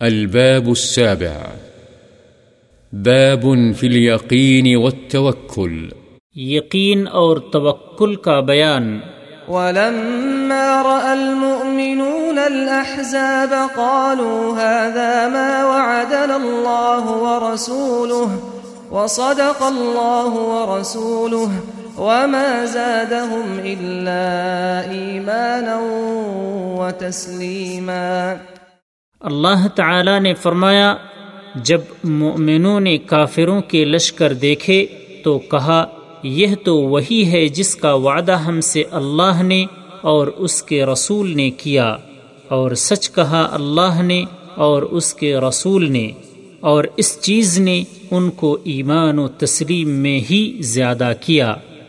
الباب السابع. باب في اليقين والتوكل. یقین اور توکل کا بیان۔ ولما رأى المؤمنون الأحزاب قالوا هذا ما وعدنا الله ورسوله وصدق الله ورسوله وما زادهم إلا إيمانا وتسليما۔ اللہ تعالی نے فرمایا، جب مومنوں نے کافروں کے لشکر دیکھے تو کہا، یہ تو وہی ہے جس کا وعدہ ہم سے اللہ نے اور اس کے رسول نے کیا، اور سچ کہا اللہ نے اور اس کے رسول نے، اور اس چیز نے ان کو ایمان و تسلیم میں ہی زیادہ کیا۔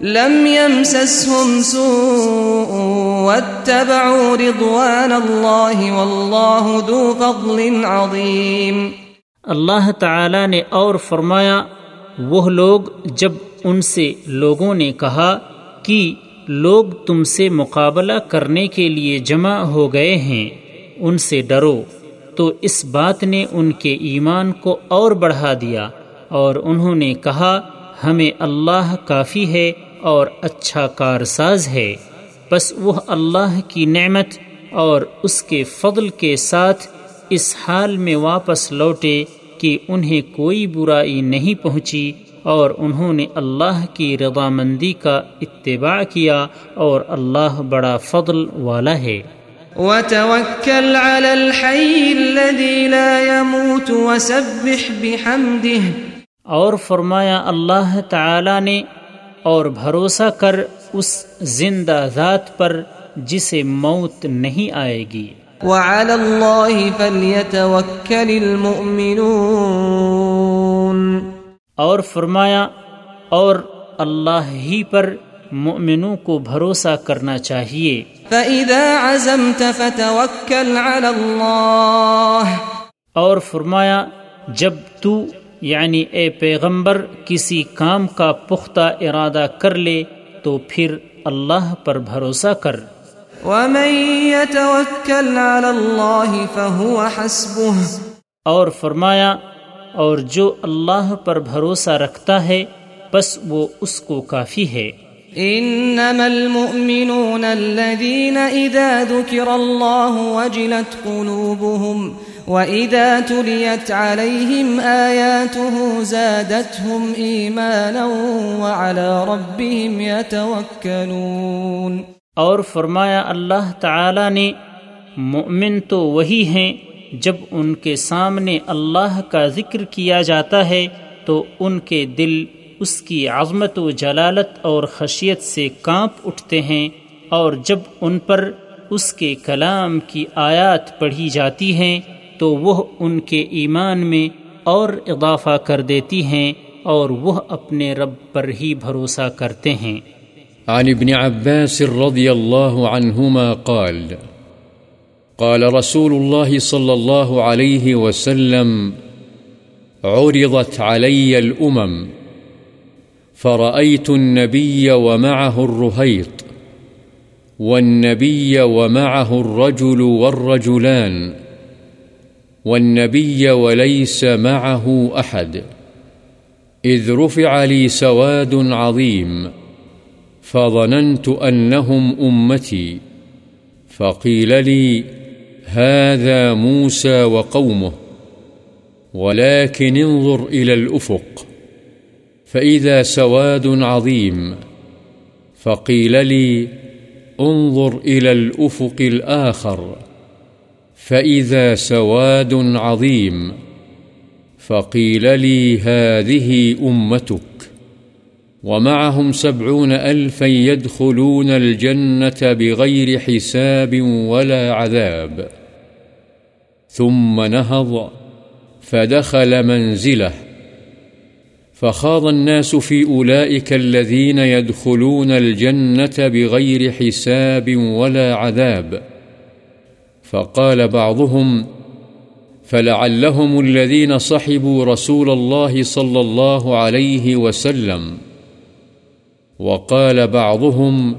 لم يمسسهم سوء واتبعوا رضوان الله والله ذو فضل عظيم۔ اللہ تعالی نے اور فرمایا، وہ لوگ جب ان سے لوگوں نے کہا کہ لوگ تم سے مقابلہ کرنے کے لیے جمع ہو گئے ہیں، ان سے ڈرو۔ تو اس بات نے ان کے ایمان کو اور بڑھا دیا اور انہوں نے کہا، ہمیں اللہ کافی ہے اور اچھا کارساز ہے۔ بس وہ اللہ کی نعمت اور اس کے فضل کے ساتھ اس حال میں واپس لوٹے کہ انہیں کوئی برائی نہیں پہنچی اور انہوں نے اللہ کی رضامندی کا اتباع کیا اور اللہ بڑا فضل والا ہے۔ وتوكل على الحي الذي لا يموت وسبح بحمده۔ اور فرمایا اللہ تعالی نے اور بھروسہ کر اس زندہ ذات پر جسے موت نہیں آئے گی۔ وعلى الله فليتوكل المؤمنون۔ اور فرمایا اور اللہ ہی پر مؤمنوں کو بھروسہ کرنا چاہیے۔ فإذا عزمت فتوكل على الله۔ اور فرمایا جب تو یعنی اے پیغمبر کسی کام کا پختہ ارادہ کر لے تو پھر اللہ پر بھروسہ کر۔ ومن يتوكل على الله فهو حسبه۔ اور فرمایا اور جو اللہ پر بھروسہ رکھتا ہے بس وہ اس کو کافی ہے۔ انما المؤمنون الذين اذا ذكر الله وجلت قلوبهم واذا تليت عليهم اياته زادتهم ايمانا وعلى ربهم يتوكلون اور فرمایا اللہ تعالی نے، مؤمن تو وہی ہیں جب ان کے سامنے اللہ کا ذکر کیا جاتا ہے تو ان کے دل اس کی عظمت و جلالت اور خشیت سے کانپ اٹھتے ہیں اور جب ان پر اس کے کلام کی آیات پڑھی جاتی ہیں تو وہ ان کے ایمان میں اور اضافہ کر دیتی ہیں اور وہ اپنے رب پر ہی بھروسہ کرتے ہیں۔ عن ابن عباس رضي الله عنهما قال قال رسول الله صلى الله عليه وسلم، عرضت علي الأمم فرأيت النبي ومعه الرهيط والنبي ومعه الرجل والرجلان۔ والنبي وليس معه أحد. إذ رفع لي سواد عظيم، فظننت أنهم أمتي. فقيل لي، هذا موسى وقومه، ولكن انظر إلى الأفق. فإذا سواد عظيم، فقيل لي، انظر إلى الأفق الآخر. فإذا سواد عظيم فقيل لي هذه أمتك ومعهم سبعون ألفا يدخلون الجنة بغير حساب ولا عذاب. ثم نهض فدخل منزله فخاض الناس في أولئك الذين يدخلون الجنة بغير حساب ولا عذاب. فقال بعضهم، فلعلهم الذين صحبوا رسول الله صلى الله عليه وسلم. وقال بعضهم،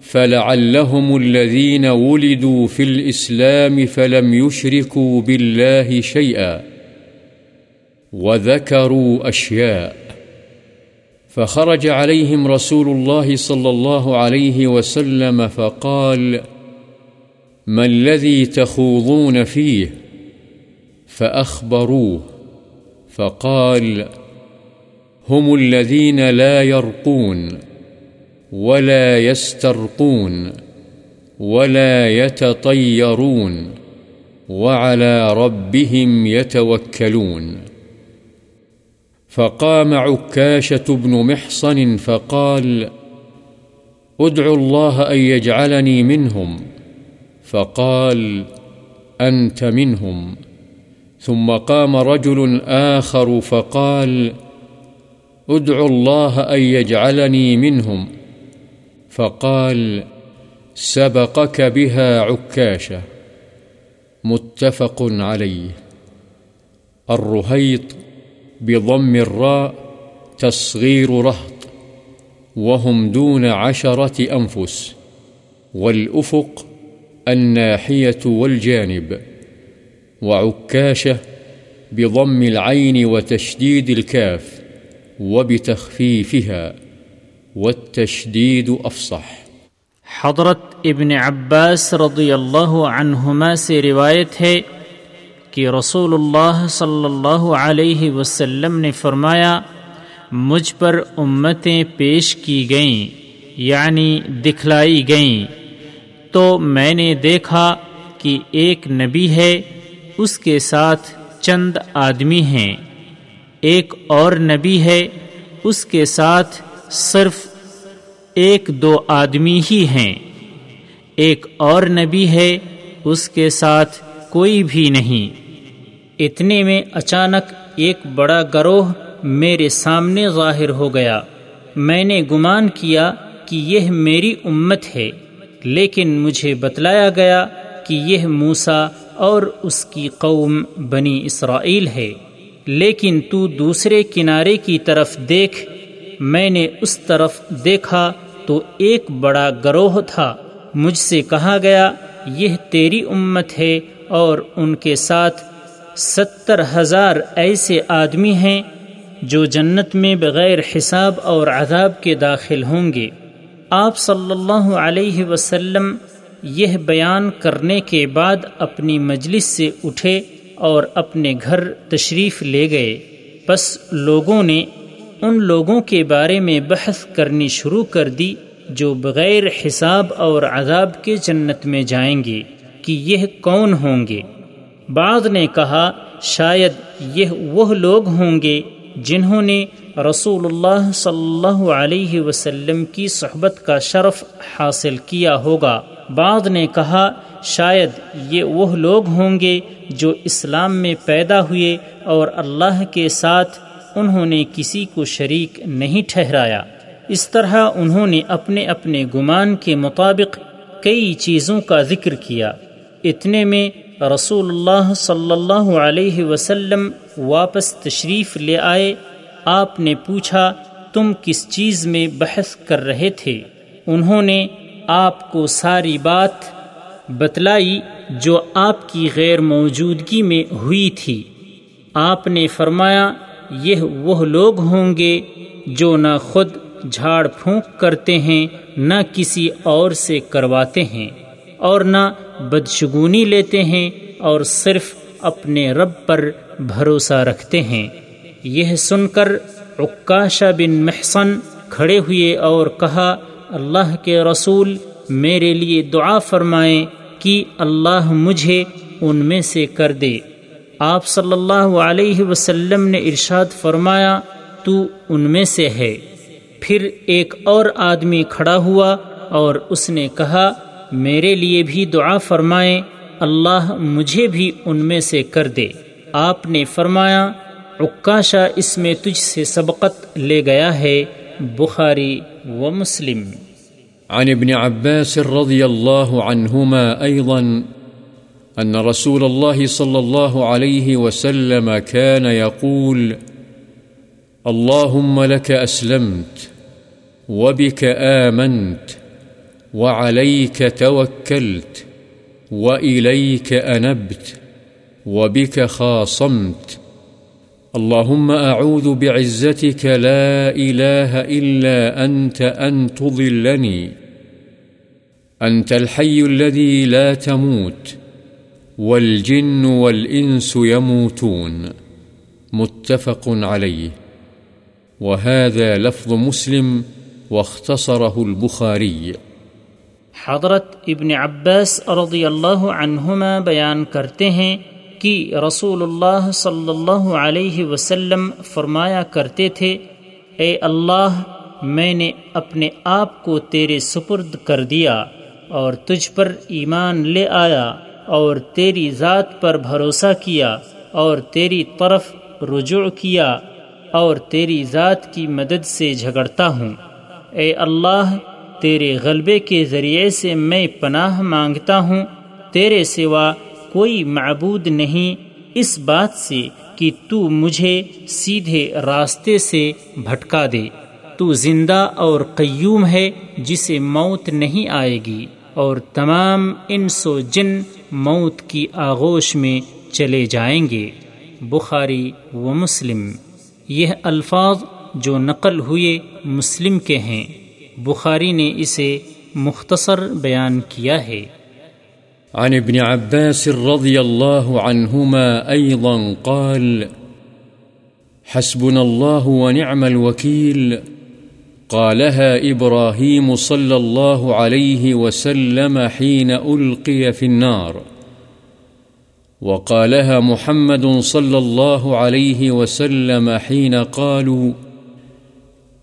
فلعلهم الذين ولدوا في الإسلام فلم يشركوا بالله شيئا، وذكروا أشياء. فخرج عليهم رسول الله صلى الله عليه وسلم فقال فقال ما الذي تخوضون فيه فأخبروه فقال هم الذين لا يرقون ولا يسترقون ولا يتطيرون وعلى ربهم يتوكلون فقام عكاشة بن محصن فقال ادعوا الله أن يجعلني منهم فقال، أنت منهم. ثم قام رجل آخر فقال ادعوا الله أن يجعلني منهم. فقال، سبقك بها عكاشة. متفق عليه. الرهيط بضم الراء تصغير رهط، وهم دون عشرة أنفس، والأفق الناحية والجانب وعكاشة بضم العين وتشديد الكاف وبتخفيفها، والتشديد أفصح. حضرت ابن عباس رضی اللہ عنہما سے روایت ہے کہ رسول اللہ صلی اللہ علیہ وسلم نے فرمایا، مجھ پر امتیں پیش کی گئیں یعنی دکھلائی گئیں۔ تو میں نے دیکھا کہ ایک نبی ہے، اس کے ساتھ چند آدمی ہیں۔ ایک اور نبی ہے، اس کے ساتھ صرف ایک دو آدمی ہی ہیں۔ ایک اور نبی ہے، اس کے ساتھ کوئی بھی نہیں۔ اتنے میں اچانک ایک بڑا گروہ میرے سامنے ظاہر ہو گیا۔ میں نے گمان کیا کہ یہ میری امت ہے۔ لیکن مجھے بتلایا گیا کہ یہ موسا اور اس کی قوم بنی اسرائیل ہے۔ لیکن تو دوسرے کنارے کی طرف دیکھ، میں نے اس طرف دیکھا تو ایک بڑا گروہ تھا۔ مجھ سے کہا گیا، یہ تیری امت ہے اور ان کے ساتھ ستر ہزار ایسے آدمی ہیں جو جنت میں بغیر حساب اور عذاب کے داخل ہوں گے۔ آپ صلی اللہ علیہ وسلم یہ بیان کرنے کے بعد اپنی مجلس سے اٹھے اور اپنے گھر تشریف لے گئے۔ بس لوگوں نے ان لوگوں کے بارے میں بحث کرنی شروع کر دی جو بغیر حساب اور عذاب کے جنت میں جائیں گے کہ یہ کون ہوں گے۔ بعض نے کہا، شاید یہ وہ لوگ ہوں گے جنہوں نے رسول اللہ صلی اللہ علیہ وسلم کی صحبت کا شرف حاصل کیا ہوگا۔ بعض نے کہا، شاید یہ وہ لوگ ہوں گے جو اسلام میں پیدا ہوئے اور اللہ کے ساتھ انہوں نے کسی کو شریک نہیں ٹھہرایا۔ اس طرح انہوں نے اپنے اپنے گمان کے مطابق کئی چیزوں کا ذکر کیا۔ اتنے میں رسول اللہ صلی اللہ علیہ وسلم واپس تشریف لے آئے آپ نے پوچھا، تم کس چیز میں بحث کر رہے تھے؟ انہوں نے آپ کو ساری بات بتلائی جو آپ کی غیر موجودگی میں ہوئی تھی۔ آپ نے فرمایا، یہ وہ لوگ ہوں گے جو نہ خود جھاڑ پھونک کرتے ہیں، نہ کسی اور سے کرواتے ہیں، اور نہ بدشگونی لیتے ہیں، اور صرف اپنے رب پر بھروسہ رکھتے ہیں۔ یہ سن کر عکاشہ بن محسن کھڑے ہوئے اور کہا، اللہ کے رسول، میرے لیے دعا فرمائیں کہ اللہ مجھے ان میں سے کر دے۔ آپ صلی اللہ علیہ وسلم نے ارشاد فرمایا، تو ان میں سے ہے۔ پھر ایک اور آدمی کھڑا ہوا اور اس نے کہا، میرے لیے بھی دعا فرمائیں، اللہ مجھے بھی ان میں سے کر دے۔ آپ نے فرمایا عکاشہ اس میں تجھ سے سبقت لے گیا ہے، بخاری و مسلم۔ عن ابن عباس رضي الله عنهما أيضا أن رسول الله صلى الله عليه وسلم كان يقول اللهم لك أسلمت وبك آمنت وعليك توكلت وإليك أنبت وبك خاصمت اللهم أعوذ بعزتك لا إله إلا أنت أن تضلني. أنت الحي الذي لا تموت. والجن والإنس يموتون. متفق عليه. وهذا لفظ مسلم واختصره البخاري. حضرت ابن عباس رضی اللہ عنہما بیان کرتے ہیں کہ رسول اللہ صلی اللہ علیہ وسلم فرمایا کرتے تھے، اے اللہ، میں نے اپنے آپ کو تیرے سپرد کر دیا اور تجھ پر ایمان لے آیا اور تیری ذات پر بھروسہ کیا اور تیری طرف رجوع کیا اور تیری ذات کی مدد سے جھگڑتا ہوں۔ اے اللہ، تیرے غلبے کے ذریعے سے میں پناہ مانگتا ہوں، تیرے سوا کوئی معبود نہیں اس بات سے کہ تو مجھے سیدھے راستے سے بھٹکا دے۔ تو زندہ اور قیوم ہے جسے موت نہیں آئے گی اور تمام انس و جن موت کی آغوش میں چلے جائیں گے۔ بخاری و مسلم۔ یہ الفاظ جو نقل ہوئے مسلم کے ہیں۔ بخاری نے اسے مختصر بیان کیا ہے۔ عن ابن عباس رضي الله عنهما أيضا قال، حسبنا الله ونعم الوكيل قالها إبراهيم صلى الله عليه وسلم حين ألقي في النار۔ وقالها محمد صلى الله عليه وسلم حين قالوا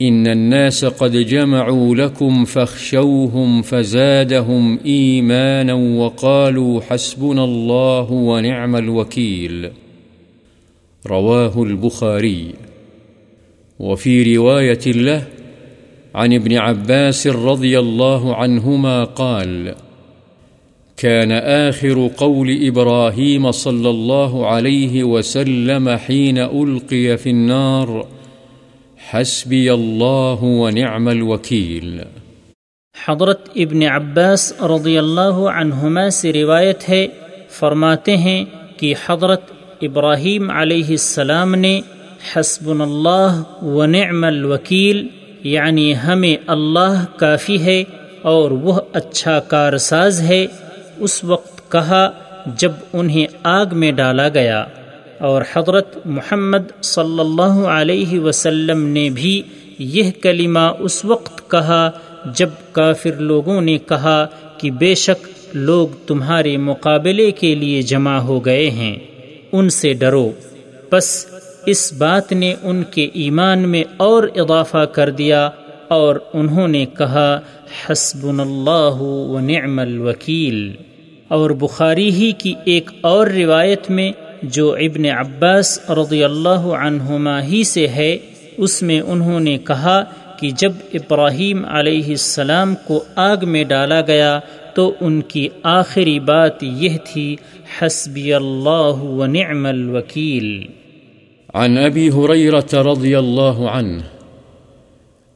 إن الناس قد جمعوا لكم فاخشوهم فزادهم إيمانا وقالوا حسبنا الله ونعم الوكيل. رواه البخاري. وفي رواية له عن ابن عباس رضي الله عنهما قال كان آخر قول إبراهيم صلى الله عليه وسلم حين ألقي في النار حسبي الله ونعم الوكيل حضرت ابن عباس رضی اللہ عنہما سے روایت ہے، فرماتے ہیں کہ حضرت ابراہیم علیہ السلام نے حسب اللہ و نعم الوکیل یعنی ہمیں اللہ کافی ہے اور وہ اچھا کارساز ہے، اس وقت کہا جب انہیں آگ میں ڈالا گیا۔ اور حضرت محمد صلی اللہ علیہ وسلم نے بھی یہ کلمہ اس وقت کہا جب کافر لوگوں نے کہا کہ بے شک لوگ تمہارے مقابلے کے لیے جمع ہو گئے ہیں، ان سے ڈرو۔ بس اس بات نے ان کے ایمان میں اور اضافہ کر دیا اور انہوں نے کہا حسب اللہ و نعم الوکیل۔ اور بخاری ہی کی ایک اور روایت میں جو ابن عباس رضی اللہ عنہما ہی سے ہے، اس میں انہوں نے کہا کہ جب ابراہیم علیہ السلام کو آگ میں ڈالا گیا تو ان کی آخری بات یہ تھی، حسبی اللہ و نعم الوکیل۔ عن ابی حریرت رضی اللہ عنہ،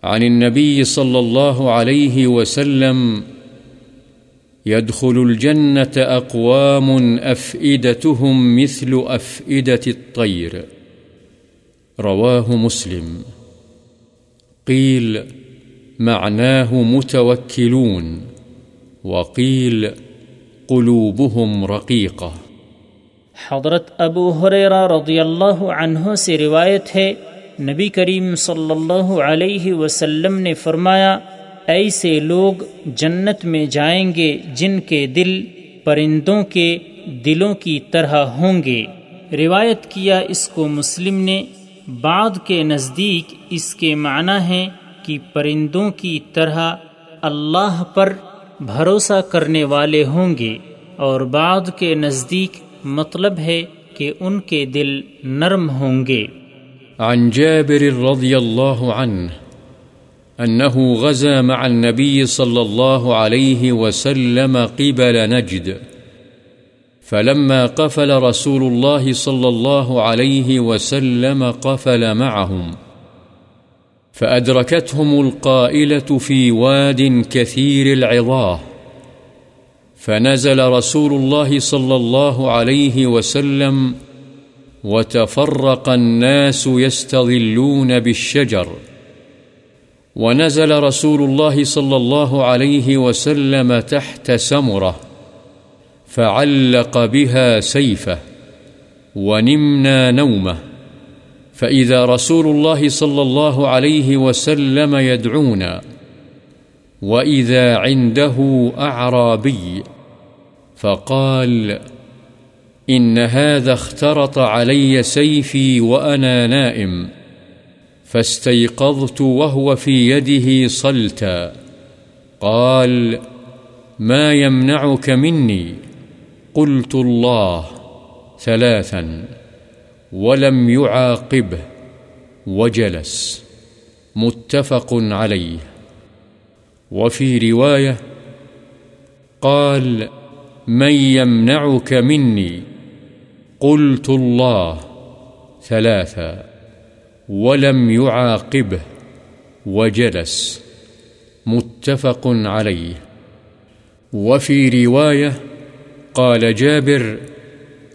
عن النبي صلى الله عليه وسلم يدخل الجنة أقوام أفئدتهم مثل أفئدة الطير. رواه مسلم. قيل معناه متوكلون. وقيل قلوبهم رقيقة. حضرت ابو حریرہ رضی اللہ عنہ سے روایت ہے، نبی کریم صلی اللہ علیہ وسلم نے فرمایا ایسے لوگ جنت میں جائیں گے جن کے دل پرندوں کے دلوں کی طرح ہوں گے۔ روایت کیا اس کو مسلم نے۔ بعد کے نزدیک اس کے معنی ہیں کہ پرندوں کی طرح اللہ پر بھروسہ کرنے والے ہوں گے۔ اور بعد کے نزدیک مطلب ہے کہ ان کے دل نرم ہوں گے۔ عن جابر رضي الله عنه أنه غزا مع النبي صلى الله عليه وسلم قبل نجد. فلما قفل رسول الله صلى الله عليه وسلم قفل معهم. فأدركتهم القائلة في واد كثير العظاه. فنزل رسول الله صلى الله عليه وسلم وتفرق الناس يستظلون بالشجر. ونزل رسول الله صلى الله عليه وسلم تحت سمره فعلق بها سيفه ونمنا نومه فإذا رسول الله صلى الله عليه وسلم يدعونا وإذا عنده أعرابي فقال إن هذا اخترط علي سيفي وأنا نائم فاستيقظت وهو في يده صلتا. قال ما يمنعك مني؟ قلت الله، ثلاثا. ولم يعاقبه. وجلس. متفق عليه. وفي رواية قال من يمنعك مني؟ قلت الله، ثلاثا. ولم يعاقبه وجلس متفق عليه. وفي رواية قال جابر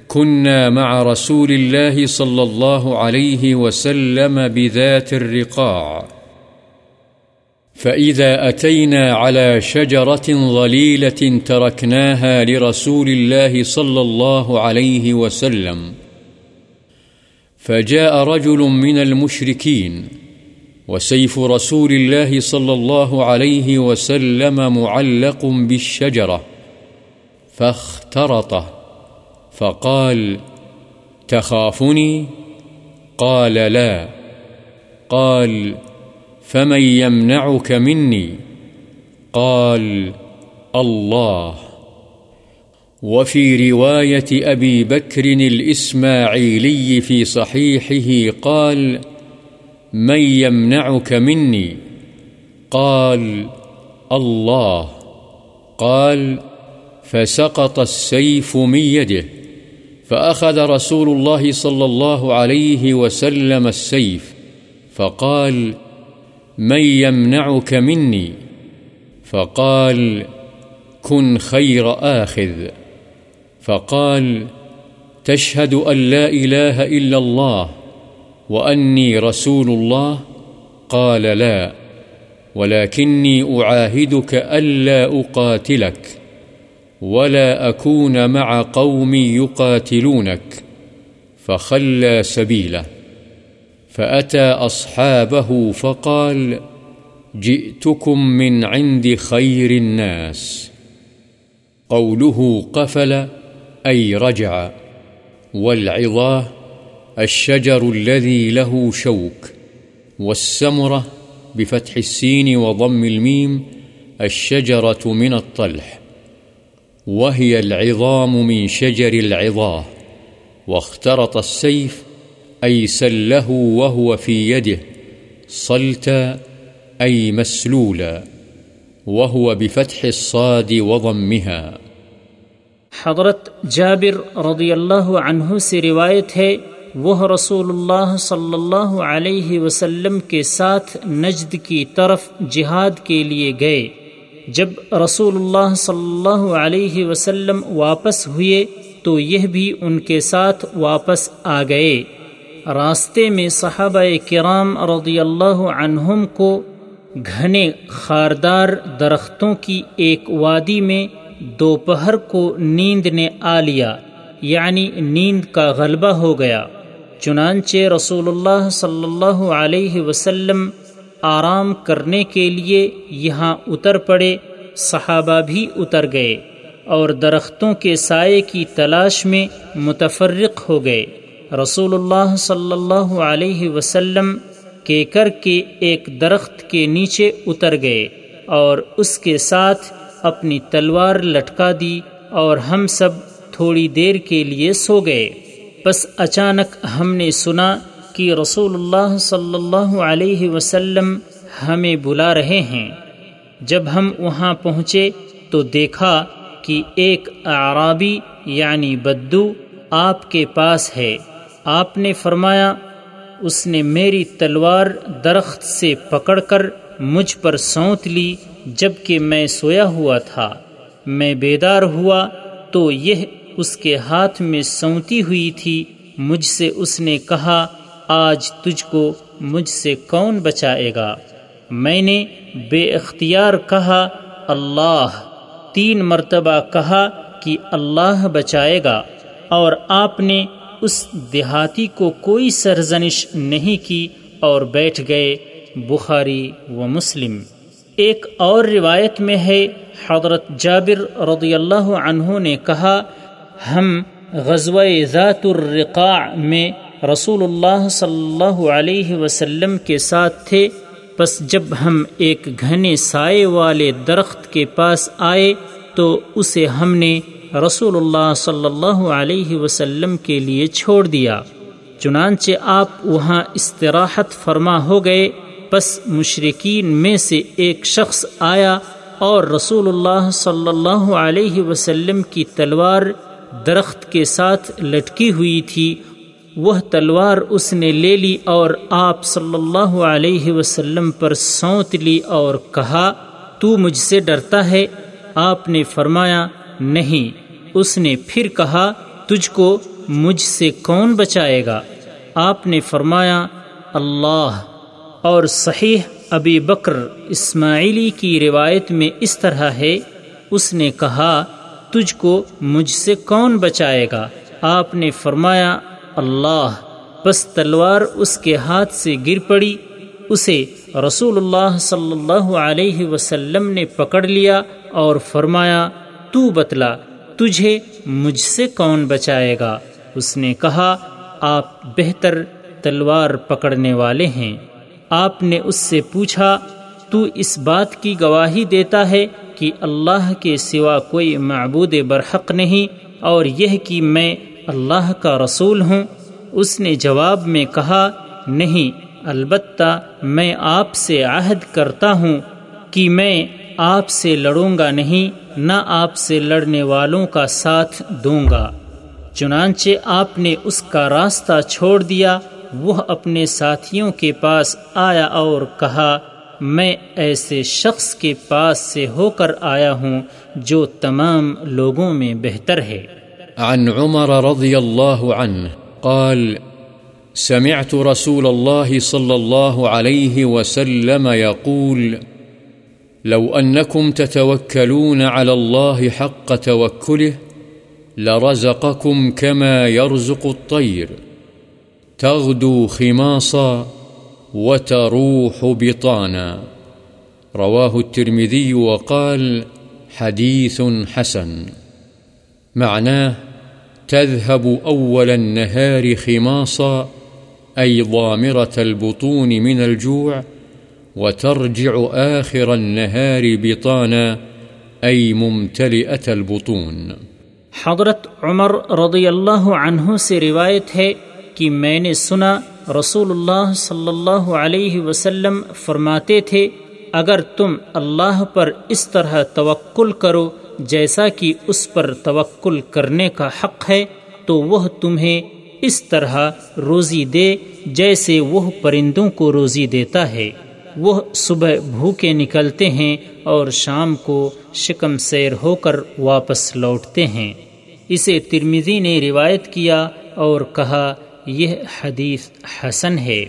كنا مع رسول الله صلى الله عليه وسلم بذات الرقاع. فإذا أتينا على شجرة ظليلة تركناها لرسول الله صلى الله عليه وسلم فجاء رجل من المشركين وسيف رسول الله صلى الله عليه وسلم معلق بالشجرة فاخترطه، فقال تخافني؟ قال لا. قال فمن يمنعك مني؟ قال الله. وفي رواية أبي بكر الإسماعيلي في صحيحه قال، من يمنعك مني؟ قال، الله. قال، فسقط السيف من يده. فأخذ رسول الله صلى الله عليه وسلم السيف، فقال، من يمنعك مني؟ فقال، كن خير آخذ. فقال، تشهد أن لا إله إلا الله وأني رسول الله؟ قال، لا، ولكني أعاهدك ألا أقاتلك ولا أكون مع قوم يقاتلونك، فخلى سبيله. فأتى أصحابه فقال، جئتكم من عند خير الناس. قوله قفل أي رجع والعظاه الشجر الذي له شوك، والسمرة بفتح السين وضم الميم الشجرة من الطلح، وهي العظام من شجر العظاه واخترط السيف أي سله وهو في يده، صلتا أي مسلولا، وهو بفتح الصاد وضمها. حضرت جابر رضی اللہ عنہ سے روایت ہے، وہ رسول اللہ صلی اللہ علیہ وسلم کے ساتھ نجد کی طرف جہاد کے لیے گئے۔ جب رسول اللہ صلی اللہ علیہ وسلم واپس ہوئے، تو یہ بھی ان کے ساتھ واپس آ گئے۔ راستے میں صحابہ کرام رضی اللہ عنہم کو گھنے خاردار درختوں کی ایک وادی میں دوپہر کو نیند نے آ لیا یعنی نیند کا غلبہ ہو گیا۔ چنانچہ رسول اللہ صلی اللہ علیہ وسلم آرام کرنے کے لیے یہاں اتر پڑے، صحابہ بھی اتر گئے اور درختوں کے سائے کی تلاش میں متفرق ہو گئے۔ رسول اللہ صلی اللہ علیہ وسلم کے کر کے ایک درخت کے نیچے اتر گئے اور اس کے ساتھ اپنی تلوار لٹکا دی اور ہم سب تھوڑی دیر کے لیے سو گئے۔ بس اچانک ہم نے سنا کہ رسول اللہ صلی اللہ علیہ وسلم ہمیں بلا رہے ہیں۔ جب ہم وہاں پہنچے تو دیکھا کہ ایک اعرابی یعنی بدو آپ کے پاس ہے۔ آپ نے فرمایا، اس نے میری تلوار درخت سے پکڑ کر مجھ پر سونت لی۔ جبکہ میں سویا ہوا تھا، میں بیدار ہوا تو یہ اس کے ہاتھ میں سونتی ہوئی تھی، مجھ سے اس نے کہا، آج تجھ کو مجھ سے کون بچائے گا؟ میں نے بے اختیار کہا، اللہ، تین مرتبہ کہا کہ اللہ بچائے گا، اور آپ نے اس دیہاتی کو کوئی سرزنش نہیں کی اور بیٹھ گئے، بخاری و مسلم۔ ایک اور روایت میں ہے، حضرت جابر رضی اللہ عنہ نے کہا، ہم غزوہ ذات الرقاع میں رسول اللہ صلی اللہ علیہ وسلم کے ساتھ تھے۔ بس جب ہم ایک گھنے سائے والے درخت کے پاس آئے، تو اسے ہم نے رسول اللہ صلی اللہ علیہ وسلم کے لیے چھوڑ دیا۔ چنانچہ آپ وہاں استراحت فرما ہو گئے۔ بس مشرقین میں سے ایک شخص آیا اور رسول اللہ صلی اللہ علیہ وسلم کی تلوار درخت کے ساتھ لٹکی ہوئی تھی۔ وہ تلوار اس نے لے لی اور آپ صلی اللہ علیہ وسلم پر سونت لی اور کہا، تو مجھ سے ڈرتا ہے؟ آپ نے فرمایا، نہیں۔ اس نے پھر کہا، تجھ کو مجھ سے کون بچائے گا؟ آپ نے فرمایا، اللہ۔ اور صحیح ابی بکر اسماعیلی کی روایت میں اس طرح ہے، اس نے کہا، تجھ کو مجھ سے کون بچائے گا؟ آپ نے فرمایا، اللہ۔ بس تلوار اس کے ہاتھ سے گر پڑی، اسے رسول اللہ صلی اللہ علیہ وسلم نے پکڑ لیا اور فرمایا، تو بتلا، تجھے مجھ سے کون بچائے گا؟ اس نے کہا، آپ بہتر تلوار پکڑنے والے ہیں۔ آپ نے اس سے پوچھا، تو اس بات کی گواہی دیتا ہے کہ اللہ کے سوا کوئی معبود برحق نہیں اور یہ کہ میں اللہ کا رسول ہوں۔ اس نے جواب میں کہا، نہیں، البتہ میں آپ سے عہد کرتا ہوں کہ میں آپ سے لڑوں گا نہیں، نہ آپ سے لڑنے والوں کا ساتھ دوں گا۔ چنانچہ آپ نے اس کا راستہ چھوڑ دیا وہ اپنے ساتھیوں کے پاس آیا اور کہا، میں ایسے شخص کے پاس سے ہو کر آیا ہوں جو تمام لوگوں میں بہتر ہے۔ عن عمر رضی اللہ عنہ قال، سمعت رسول الله صلى الله عليه وسلم يقول لو أنكم تتوكلون على الله حق توكله لرزقكم كما يرزق الطير تغدو خماصا وتروح بطانا. رواه الترمذي وقال حديث حسن. معناه تذهب أول النهار خماصا، أي ضامرة البطون من الجوع، وترجع آخر النهار بطانا، أي ممتلئة البطون. حضرت عمر رضی اللہ عنہ سے روایت ہے کہ میں نے سنا رسول اللہ صلی اللہ علیہ وسلم فرماتے تھے، اگر تم اللہ پر اس طرح توکل کرو جیسا کہ اس پر توکل کرنے کا حق ہے، تو وہ تمہیں اس طرح روزی دے جیسے وہ پرندوں کو روزی دیتا ہے۔ وہ صبح بھوکے نکلتے ہیں اور شام کو شکم سیر ہو کر واپس لوٹتے ہیں۔ اسے ترمیزی نے روایت کیا اور کہا یہ حدیث حسن ہے۔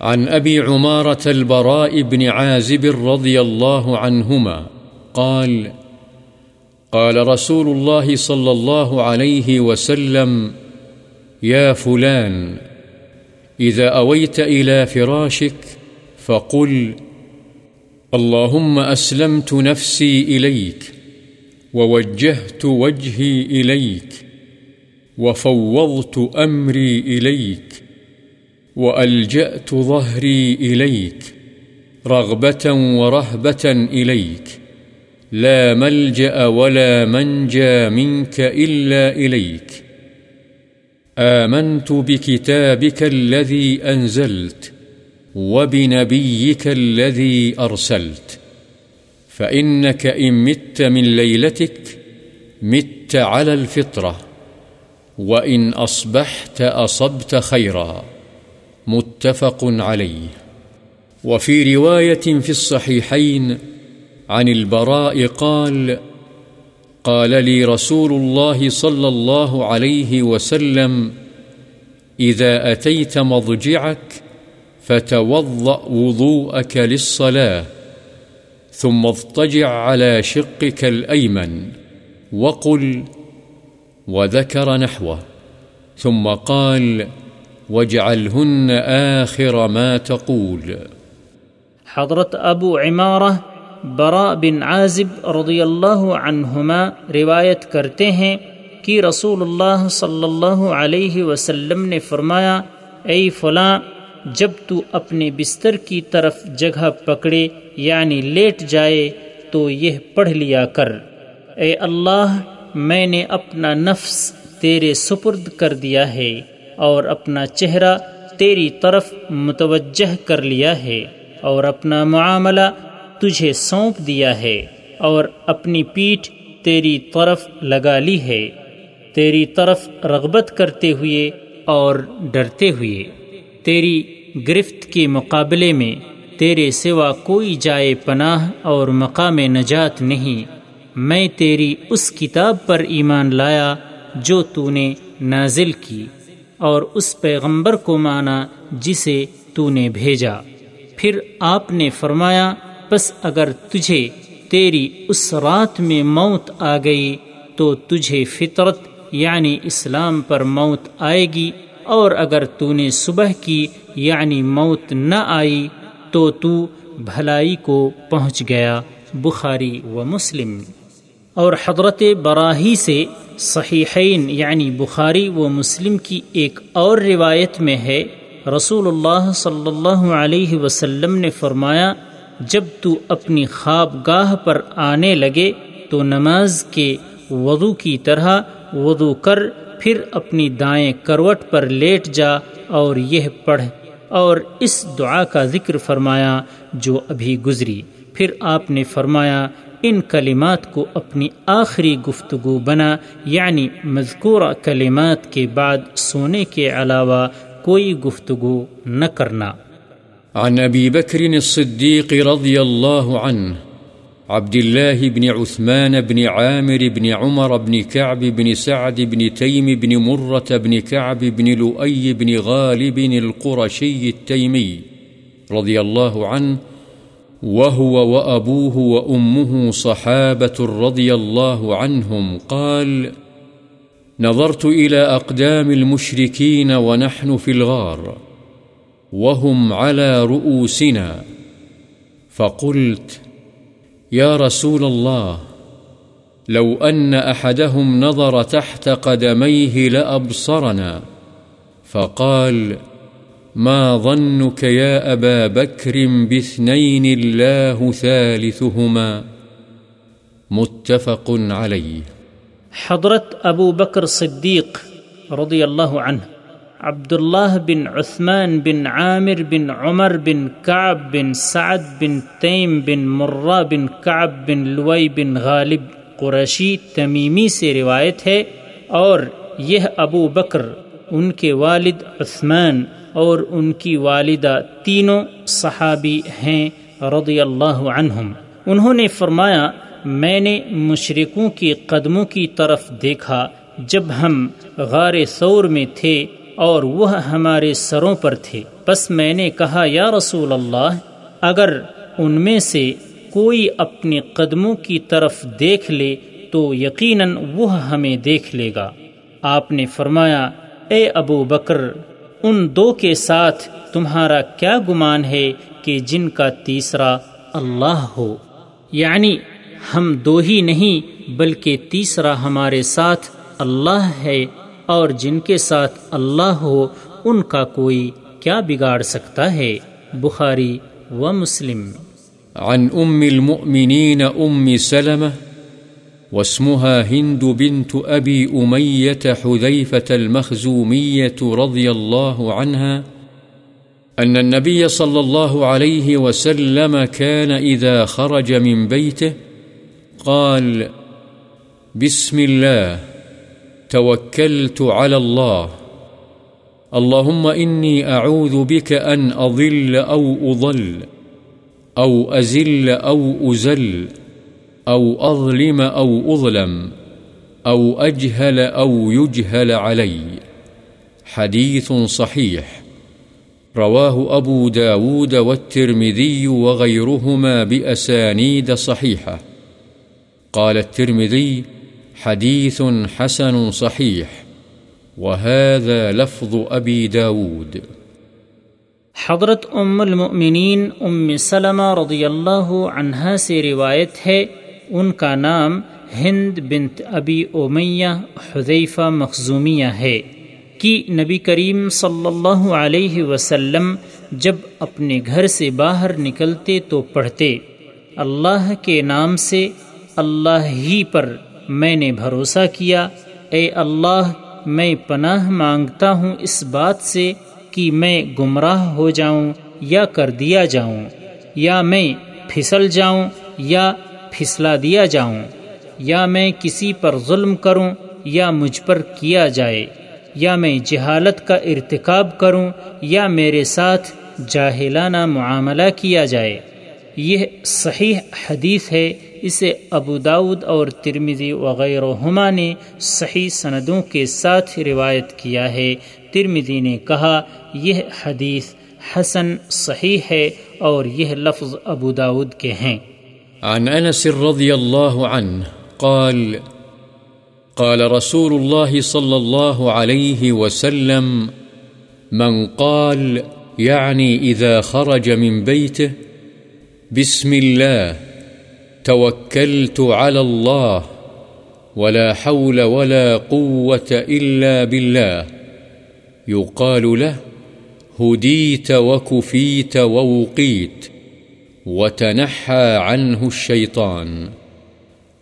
عن ابی عمارة البراء بن عازب رضی اللہ عنہما قال قال رسول الله صلى الله عليه وسلم يا فلان إذا أويت إلى فراشك فقل اللهم أسلمت نفسي إليك ووجهت وجهي إليك وفوضت أمري إليك وألجأت ظهري إليك رغبة ورهبة إليك لا ملجأ ولا منجى منك إلا إليك آمنت بكتابك الذي أنزلت وبنبيك الذي أرسلت فإنك إن مت من ليلتك مت على الفطرة وإن أصبحت أصبت خيرا متفق عليه وفي رواية في الصحيحين عن البراء قال قال لي رسول الله صلى الله عليه وسلم، إذا أتيت مضجعك فتوضأ وضوءك للصلاة، ثم اضطجع على شقك الأيمن وقل وذكر نحوه، ثم قال واجعلهن آخر ما تقول. حضرت ابو عمارہ برا بن عازب رضی اللہ عنہما روایت کرتے ہیں کہ رسول اللہ صلی اللہ علیہ وسلم نے فرمایا، اے فلاں، جب تو اپنے بستر کی طرف جگہ پکڑے یعنی لیٹ جائے، تو یہ پڑھ لیا کر۔ اے اللہ میں نے اپنا نفس تیرے سپرد کر دیا ہے اور اپنا چہرہ تیری طرف متوجہ کر لیا ہے اور اپنا معاملہ تجھے سونپ دیا ہے اور اپنی پیٹھ تیری طرف لگا لی ہے۔ تیری طرف رغبت کرتے ہوئے اور ڈرتے ہوئے، تیری گرفت کے مقابلے میں تیرے سوا کوئی جائے پناہ اور مقام نجات نہیں۔ میں تیری اس کتاب پر ایمان لایا جو تو نے نازل کی اور اس پیغمبر کو مانا جسے تو نے بھیجا۔ پھر آپ نے فرمایا بس اگر تجھے تیری اس رات میں موت آ گئی تو تجھے فطرت یعنی اسلام پر موت آئے گی، اور اگر تو نے صبح کی یعنی موت نہ آئی تو تو بھلائی کو پہنچ گیا، بخاری و مسلم۔ اور حضرت براہی سے صحیحین یعنی بخاری و مسلم کی ایک اور روایت میں ہے، رسول اللہ صلی اللہ علیہ وسلم نے فرمایا، جب تو اپنی خواب گاہ پر آنے لگے تو نماز کے وضو کی طرح وضو کر، پھر اپنی دائیں کروٹ پر لیٹ جا اور یہ پڑھ اور اس دعا کا ذکر فرمایا جو ابھی گزری۔ پھر آپ نے فرمایا ان کلمات کو اپنی آخری گفتگو بنا یعنی مذکورہ کلمات کے بعد سونے کے علاوہ کوئی گفتگو نہ کرنا۔ عن أبي بكر الصديق رضي الله عنه عبد الله بن عثمان بن عامر بن عمر بن كعب بن سعد بن تيم بن مرة بن كعب بن لؤي بن غالب القرشي التيمي رضي الله عنه وهو وأبوه وأمه صحابة رضي الله عنهم قال، نظرت إلى أقدام المشركين ونحن في الغار، وهم على رؤوسنا، فقلت، يا رسول الله، لو أن أحدهم نظر تحت قدميه لأبصرنا، فقال ما ظنك يا أبا بكر باثنين الله ثالثهما؟ متفق عليه. حضرت ابو بکر صدیق رضی اللہ عنہ، عبداللہ بن عثمان بن عامر بن عمر بن کعب بن سعد بن تیم بن مرہ بن کعب بن لوئی بن غالب قریشی تمیمی سے روایت ہے اور یہ ابو بکر، ان کے والد عثمان اور ان کی والدہ تینوں صحابی ہیں رضی اللہ عنہم۔ انہوں نے فرمایا، میں نے مشرقوں کے قدموں کی طرف دیکھا جب ہم غار سور میں تھے اور وہ ہمارے سروں پر تھے۔ بس میں نے کہا، یا رسول اللہ، اگر ان میں سے کوئی اپنے قدموں کی طرف دیکھ لے تو یقیناً وہ ہمیں دیکھ لے گا۔ آپ نے فرمایا، اے ابو بکر ان دو کے ساتھ تمہارا کیا گمان ہے کہ جن کا تیسرا اللہ ہو؟ یعنی ہم دو ہی نہیں، بلکہ تیسرا ہمارے ساتھ اللہ ہے اور جن کے ساتھ اللہ ہو، ان کا کوئی کیا بگاڑ سکتا ہے؟ بخاری و مسلم۔ عن ام المؤمنين ام سلمة واسمها هند بنت أبي أمية حذيفة المخزومية رضي الله عنها أن النبي صلى الله عليه وسلم كان إذا خرج من بيته قال، بسم الله، توكلت على الله، اللهم إني أعوذ بك أن أضل أو أضل، أو أزل أو أزل. أو أزل أو أظلم أو أظلم، أو أجهل أو يجهل علي. حديث صحيح. رواه أبو داود والترمذي وغيرهما بأسانيد صحيحة. قال الترمذي حديث حسن صحيح، وهذا لفظ أبي داود. حضرت ام المؤمنین ام سلمہ رضی اللہ عنہا سے روایت ہے ان کا نام ہند بنت ابی اومیہ حذیفہ مخزومیہ ہے کہ نبی کریم صلی اللہ علیہ وسلم جب اپنے گھر سے باہر نکلتے تو پڑھتے، اللہ کے نام سے اللہ ہی پر میں نے بھروسہ کیا، اے اللہ، میں پناہ مانگتا ہوں اس بات سے کہ میں گمراہ ہو جاؤں یا کر دیا جاؤں، یا میں پھسل جاؤں یا پھسلا دیا جاؤں، یا میں کسی پر ظلم کروں یا مجھ پر کیا جائے، یا میں جہالت کا ارتکاب کروں یا میرے ساتھ جاہلانہ معاملہ کیا جائے۔ یہ صحیح حدیث ہے، اسے ابو داود اور ترمزی وغیرہ ہما نے صحیح سندوں کے ساتھ روایت کیا ہے۔ ترمزی نے کہا، یہ حدیث حسن صحیح ہے اور یہ لفظ ابو داود کے ہیں۔ عن أنس رضي الله عنه قال قال رسول الله صلى الله عليه وسلم، من قال، يعني إذا خرج من بيته، بسم الله، توكلت على الله، ولا حول ولا قوة إلا بالله، يقال له، هديت وكفيت ووقيت. وتنحى عنه الشيطان.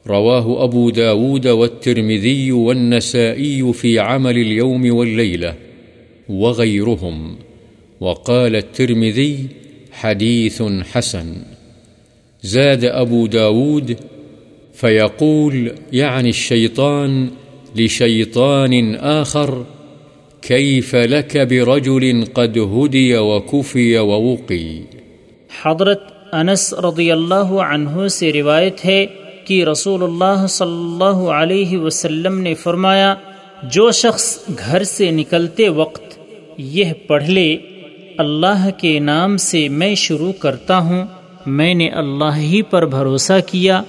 رواه أبو داود والترمذي والنسائي في عمل اليوم والليلة وغيرهم. وقال الترمذي حديث حسن. زاد أبو داود فيقول يعني الشيطان لشيطان آخر كيف لك برجل قد هدي وكفي ووقي. حضرت انس رضی اللہ عنہ سے روایت ہے کہ رسول اللہ صلی اللہ علیہ وسلم نے فرمایا، جو شخص گھر سے نکلتے وقت یہ پڑھ لے، اللہ کے نام سے میں شروع کرتا ہوں۔ میں نے اللہ ہی پر بھروسہ کیا،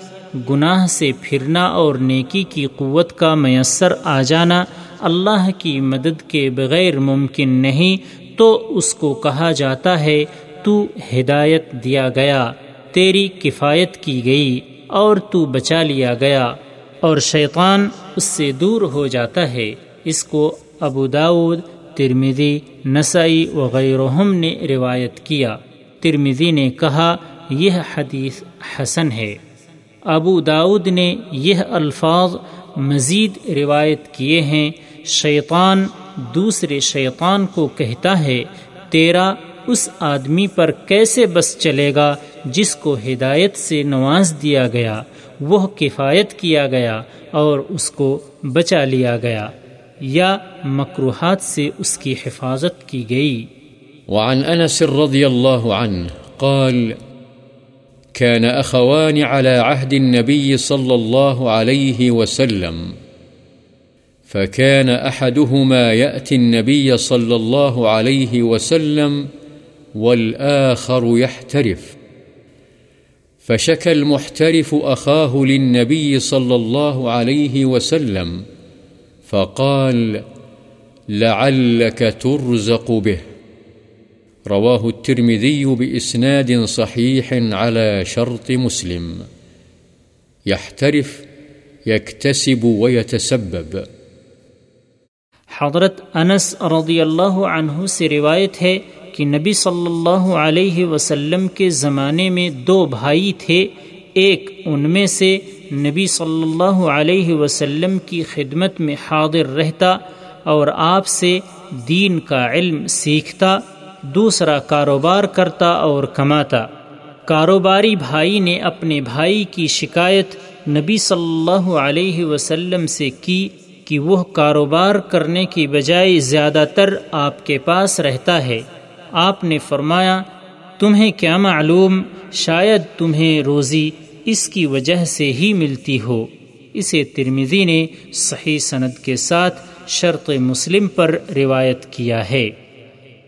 گناہ سے پھرنا اور نیکی کی قوت کا میسر آ جانا اللہ کی مدد کے بغیر ممکن نہیں، تو اس کو کہا جاتا ہے تو ہدایت دیا گیا، تیری کفایت کی گئی اور تو بچا لیا گیا اور شیطان اس سے دور ہو جاتا ہے۔ اس کو ابو داود ترمیدی نسائی وغیرہ نے روایت کیا۔ ترمیدی نے کہا، یہ حدیث حسن ہے۔ ابو داود نے یہ الفاظ مزید روایت کیے ہیں، شیطان دوسرے شیطان کو کہتا ہے، تیرا اس آدمی پر کیسے بس چلے گا جس کو ہدایت سے نواز دیا گیا، وہ کفایت کیا گیا اور اس کو بچا لیا گیا، یا مکروحات سے اس کی حفاظت کی گئی۔ وعن انس رضی اللہ عنہ قال كان أخوان على عهد النبي صلى الله عليه وسلم فكان أحدهما يأتي النبي صلى الله عليه وسلم والآخر يحترف. فشكى المحترف أخاه للنبي صلى الله عليه وسلم، فقال لعلك ترزق به. رواه الترمذي بإسناد صحيح على شرط مسلم. يحترف، يكتسب ويتسبب. حضرت انس رضی اللہ عنہ سے روایت ہے کہ نبی صلی اللہ علیہ وسلم کے زمانے میں دو بھائی تھے، ایک ان میں سے نبی صلی اللہ علیہ وسلم کی خدمت میں حاضر رہتا اور آپ سے دین کا علم سیکھتا، دوسرا کاروبار کرتا اور کماتا۔ کاروباری بھائی نے اپنے بھائی کی شکایت نبی صلی اللہ علیہ وسلم سے کی کہ وہ کاروبار کرنے کی بجائے زیادہ تر آپ کے پاس رہتا ہے۔ آپ نے فرمایا، تمہیں کیا معلوم؟ شاید تمہیں روزی اس کی وجہ سے ہی ملتی ہو۔ اسے ترمیزی نے صحیح سند کے ساتھ شرط مسلم پر روایت کیا ہے۔